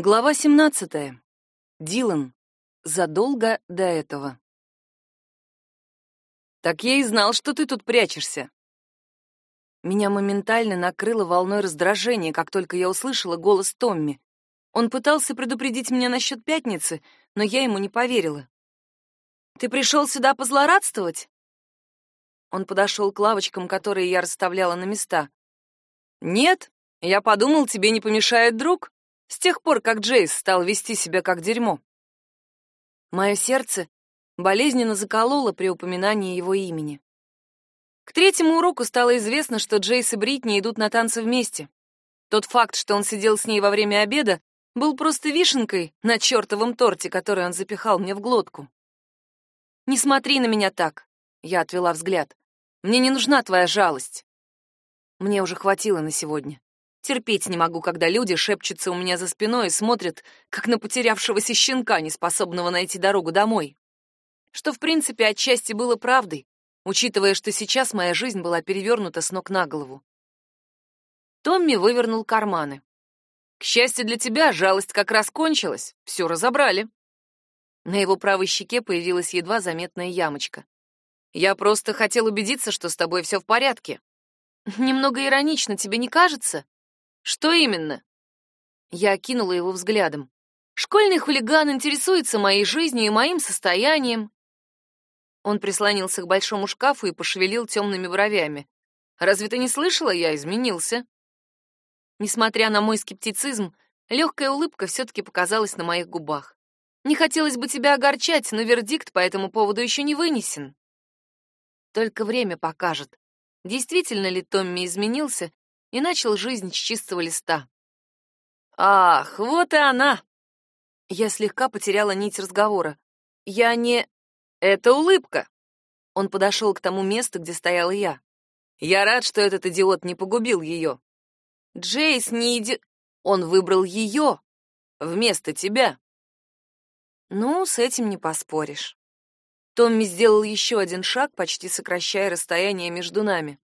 Глава 17. Дилан. Задолго до этого. Так я и знал, что ты тут прячешься. Меня моментально накрыло волной раздражения, как только я услышала голос Томми. Он пытался предупредить меня насчет пятницы, но я ему не поверила. Ты пришел сюда позлорадствовать? Он подошел к лавочкам, которые я расставляла на места. Нет, я подумал, тебе не помешает друг. С тех пор, как Джейс стал вести себя как дерьмо. Мое сердце болезненно закололо при упоминании его имени. К третьему уроку стало известно, что Джейс и Бритни идут на танцы вместе. Тот факт, что он сидел с ней во время обеда, был просто вишенкой на чертовом торте, который он запихал мне в глотку. «Не смотри на меня так», — я отвела взгляд. «Мне не нужна твоя жалость». Мне уже хватило на сегодня. Терпеть не могу, когда люди шепчутся у меня за спиной и смотрят, как на потерявшегося щенка, неспособного найти дорогу домой. Что, в принципе, отчасти было правдой, учитывая, что сейчас моя жизнь была перевернута с ног на голову. Томми вывернул карманы. К счастью для тебя, жалость как раз кончилась, все разобрали. На его правой щеке появилась едва заметная ямочка. Я просто хотел убедиться, что с тобой все в порядке. Немного иронично, тебе не кажется? Что именно? Я окинула его взглядом. Школьный хулиган интересуется моей жизнью и моим состоянием. Он прислонился к большому шкафу и пошевелил темными бровями. Разве ты не слышала, я изменился? Несмотря на мой скептицизм, легкая улыбка все-таки показалась на моих губах. Не хотелось бы тебя огорчать, но вердикт по этому поводу еще не вынесен. Только время покажет, действительно ли Томми изменился и начал жизнь с чистого листа. Ах, вот и она. Я слегка потеряла нить разговора. Я не Это улыбка. Он подошел к тому месту, где стояла я. Я рад, что этот идиот не погубил ее. Джейс не иди... Он выбрал ее вместо тебя. Ну, с этим не поспоришь. Томми сделал еще один шаг, почти сокращая расстояние между нами.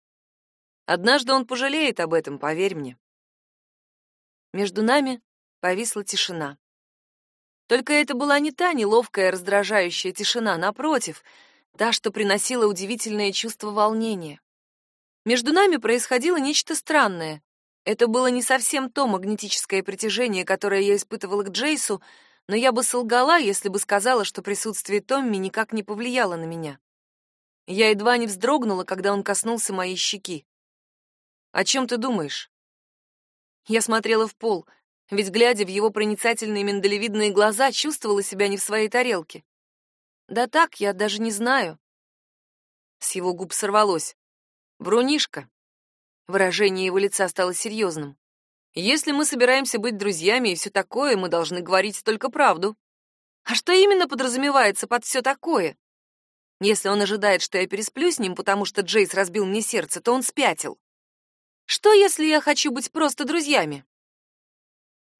Однажды он пожалеет об этом, поверь мне. Между нами повисла тишина. Только это была не та неловкая, раздражающая тишина, напротив, та, что приносила удивительное чувство волнения. Между нами происходило нечто странное. Это было не совсем то магнетическое притяжение, которое я испытывала к Джейсу, но я бы солгала, если бы сказала, что присутствие Томми никак не повлияло на меня. Я едва не вздрогнула, когда он коснулся моей щеки. О чем ты думаешь? Я смотрела в пол, ведь, глядя в его проницательные миндалевидные глаза, чувствовала себя не в своей тарелке. Да так, я даже не знаю. С его губ сорвалось. Брунишка. Выражение его лица стало серьезным. Если мы собираемся быть друзьями и все такое, мы должны говорить только правду. А что именно подразумевается под все такое? Если он ожидает, что я пересплю с ним, потому что Джейс разбил мне сердце, то он спятил. Что, если я хочу быть просто друзьями?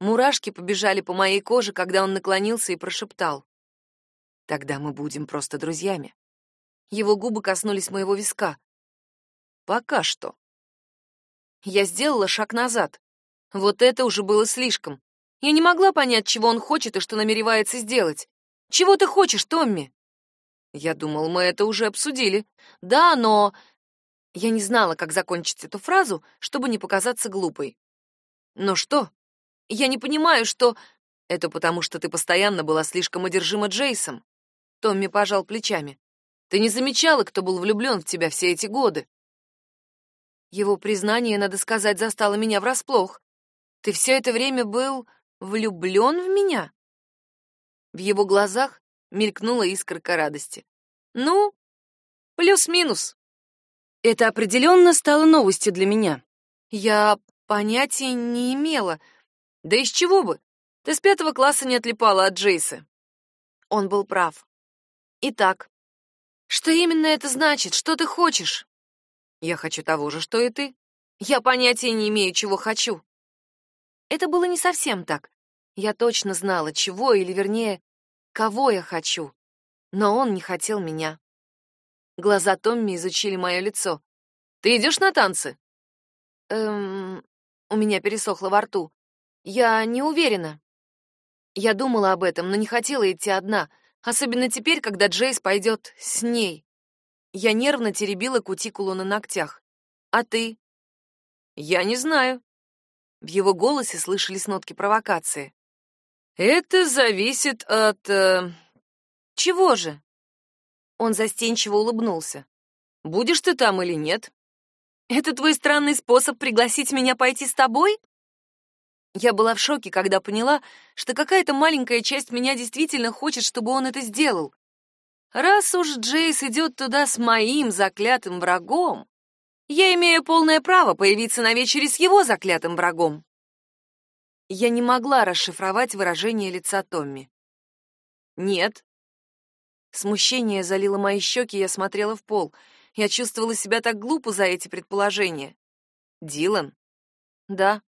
Мурашки побежали по моей коже, когда он наклонился и прошептал. Тогда мы будем просто друзьями. Его губы коснулись моего виска. Пока что. Я сделала шаг назад. Вот это уже было слишком. Я не могла понять, чего он хочет и что намеревается сделать. Чего ты хочешь, Томми? Я думал, мы это уже обсудили. Да, но я не знала, как закончить эту фразу, чтобы не показаться глупой. Но что? Я не понимаю, что... Это потому, что ты постоянно была слишком одержима Джейсом. Томми пожал плечами. Ты не замечала, кто был влюблен в тебя все эти годы. Его признание, надо сказать, застало меня врасплох. Ты все это время был влюблен в меня? В его глазах мелькнула искорка радости. Ну, плюс-минус. Это определенно стало новостью для меня. Я понятия не имела. Да из чего бы? Ты с пятого класса не отлипала от Джейса. Он был прав. Итак, что именно это значит? Что ты хочешь? Я хочу того же, что и ты. Я понятия не имею, чего хочу. Это было не совсем так. Я точно знала, чего, или вернее, кого я хочу. Но он не хотел меня. Глаза Томми изучили мое лицо. «Ты идешь на танцы?» «Эм...» У меня пересохло во рту. «Я не уверена». Я думала об этом, но не хотела идти одна, особенно теперь, когда Джейс пойдет с ней. Я нервно теребила кутикулу на ногтях. А ты? Я не знаю. В его голосе слышались нотки провокации. Это зависит от... Э... Чего же? Он застенчиво улыбнулся. Будешь ты там или нет? Это твой странный способ пригласить меня пойти с тобой? Я была в шоке, когда поняла, что какая-то маленькая часть меня действительно хочет, чтобы он это сделал. Раз уж Джейс идет туда с моим заклятым врагом, я имею полное право появиться на вечере с его заклятым врагом. Я не могла расшифровать выражение лица Томми. Нет. Смущение залило мои щеки, я смотрела в пол. Я чувствовала себя так глупо за эти предположения. Дилан? Да.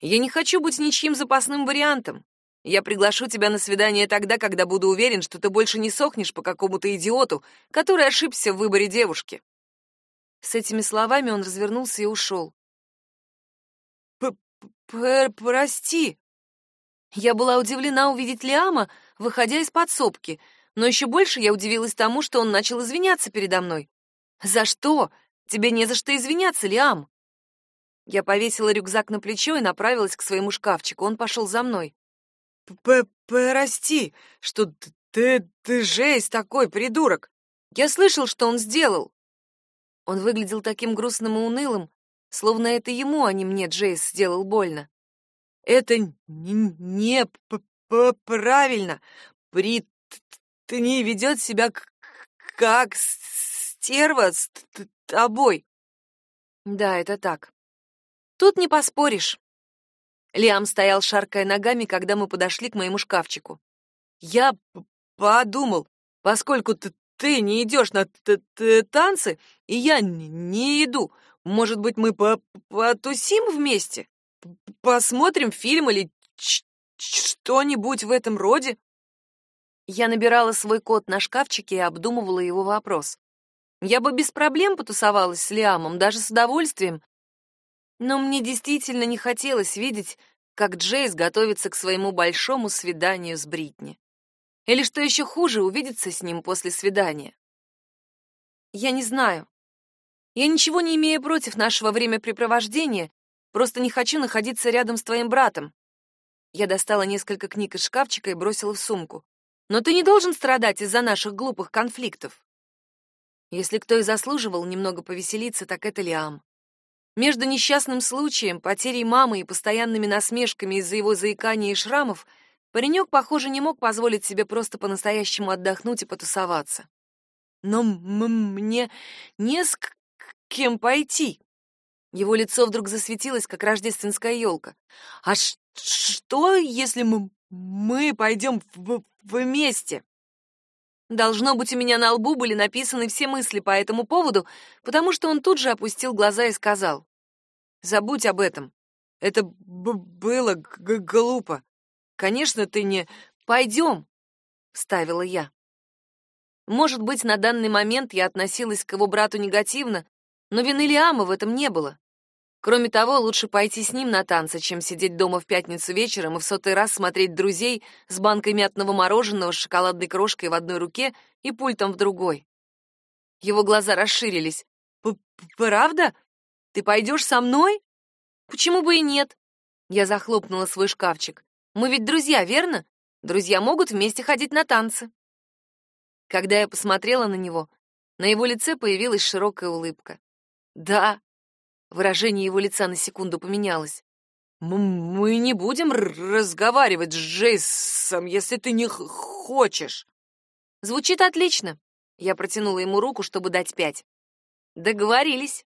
Я не хочу быть ничьим запасным вариантом. Я приглашу тебя на свидание тогда, когда буду уверен, что ты больше не сохнешь по какому-то идиоту, который ошибся в выборе девушки. С этими словами он развернулся и ушел. «Прости». Я была удивлена увидеть Лиама, выходя из подсобки, но еще больше я удивилась тому, что он начал извиняться передо мной. «За что? Тебе не за что извиняться, Лиам!» Я повесила рюкзак на плечо и направилась к своему шкафчику. Он пошел за мной. П «Прости, что ты, ты жесть такой, придурок! Я слышал, что он сделал!» Он выглядел таким грустным и унылым, словно это ему, а не мне Джейс сделал больно. «Это не, не правильно! При не ведет себя как стерва с тобой!» «Да, это так. Тут не поспоришь. Лиам стоял, шаркая ногами, когда мы подошли к моему шкафчику. Я подумал, поскольку ты, не идешь на танцы, и я не иду, может быть, мы по потусим вместе? Посмотрим фильм или что-нибудь в этом роде? Я набирала свой код на шкафчике и обдумывала его вопрос. Я бы без проблем потусовалась с Лиамом, даже с удовольствием, но мне действительно не хотелось видеть, как Джейс готовится к своему большому свиданию с Бритни. Или, что еще хуже, увидеться с ним после свидания. Я не знаю. Я ничего не имею против нашего времяпрепровождения, просто не хочу находиться рядом с твоим братом. Я достала несколько книг из шкафчика и бросила в сумку. Но ты не должен страдать из-за наших глупых конфликтов. Если кто и заслуживал немного повеселиться, так это Лиам. Между несчастным случаем, потерей мамы и постоянными насмешками из-за его заикания и шрамов паренек, похоже, не мог позволить себе просто по-настоящему отдохнуть и потусоваться. Но мне не с кем пойти. Его лицо вдруг засветилось, как рождественская елка. А что, если мы, пойдем вместе? Должно быть, у меня на лбу были написаны все мысли по этому поводу, потому что он тут же опустил глаза и сказал. «Забудь об этом. Это было глупо. Конечно, ты не... Пойдем!» — ставила я. Может быть, на данный момент я относилась к его брату негативно, но вины Лиама в этом не было. Кроме того, лучше пойти с ним на танцы, чем сидеть дома в пятницу вечером и в сотый раз смотреть друзей с банкой мятного мороженого с шоколадной крошкой в одной руке и пультом в другой. Его глаза расширились. «Правда? Ты пойдешь со мной? Почему бы и нет?» Я захлопнула свой шкафчик. «Мы ведь друзья, верно? Друзья могут вместе ходить на танцы». Когда я посмотрела на него, на его лице появилась широкая улыбка. «Да, Выражение его лица на секунду поменялось. «Мы не будем разговаривать с Джейсом, если ты не хочешь». «Звучит отлично». Я протянула ему руку, чтобы дать пять. «Договорились».